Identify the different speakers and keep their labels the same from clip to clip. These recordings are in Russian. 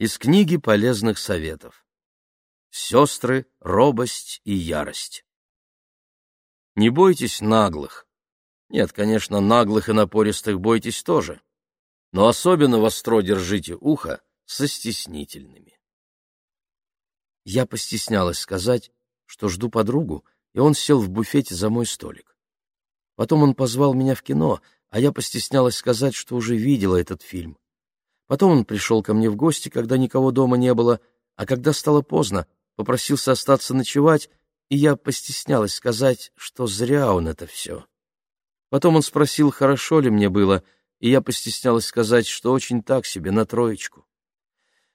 Speaker 1: Из книги полезных советов. Сестры, робость и ярость. Не бойтесь наглых. Нет, конечно, наглых и напористых бойтесь тоже. Но особенно востро держите ухо со стеснительными. Я постеснялась сказать, что жду подругу, и он сел в буфете за мой столик. Потом он позвал меня в кино, а я постеснялась сказать, что уже видела этот фильм. Потом он пришел ко мне в гости, когда никого дома не было, а когда стало поздно, попросился остаться ночевать, и я постеснялась сказать, что зря он это все. Потом он спросил, хорошо ли мне было, и я постеснялась сказать, что очень так себе, на троечку.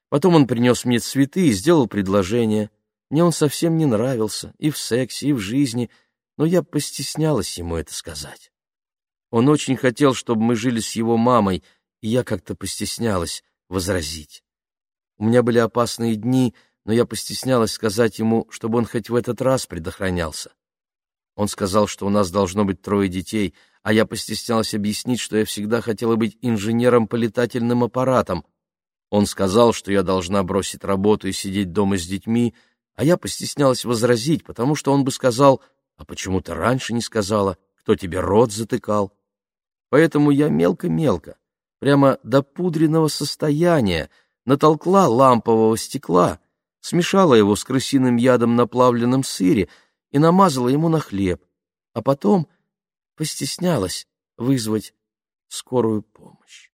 Speaker 1: Потом он принес мне цветы и сделал предложение. Мне он совсем не нравился, и в сексе, и в жизни, но я постеснялась ему это сказать. Он очень хотел, чтобы мы жили с его мамой, и я как-то постеснялась возразить. У меня были опасные дни, но я постеснялась сказать ему, чтобы он хоть в этот раз предохранялся. Он сказал, что у нас должно быть трое детей, а я постеснялась объяснить, что я всегда хотела быть инженером по летательным аппаратам. Он сказал, что я должна бросить работу и сидеть дома с детьми, а я постеснялась возразить, потому что он бы сказал, а почему ты раньше не сказала, кто тебе рот затыкал. Поэтому я мелко-мелко, прямо до пудренного состояния, натолкла лампового стекла, смешала его с крысиным ядом на плавленном сыре и намазала ему на хлеб, а потом постеснялась вызвать скорую помощь.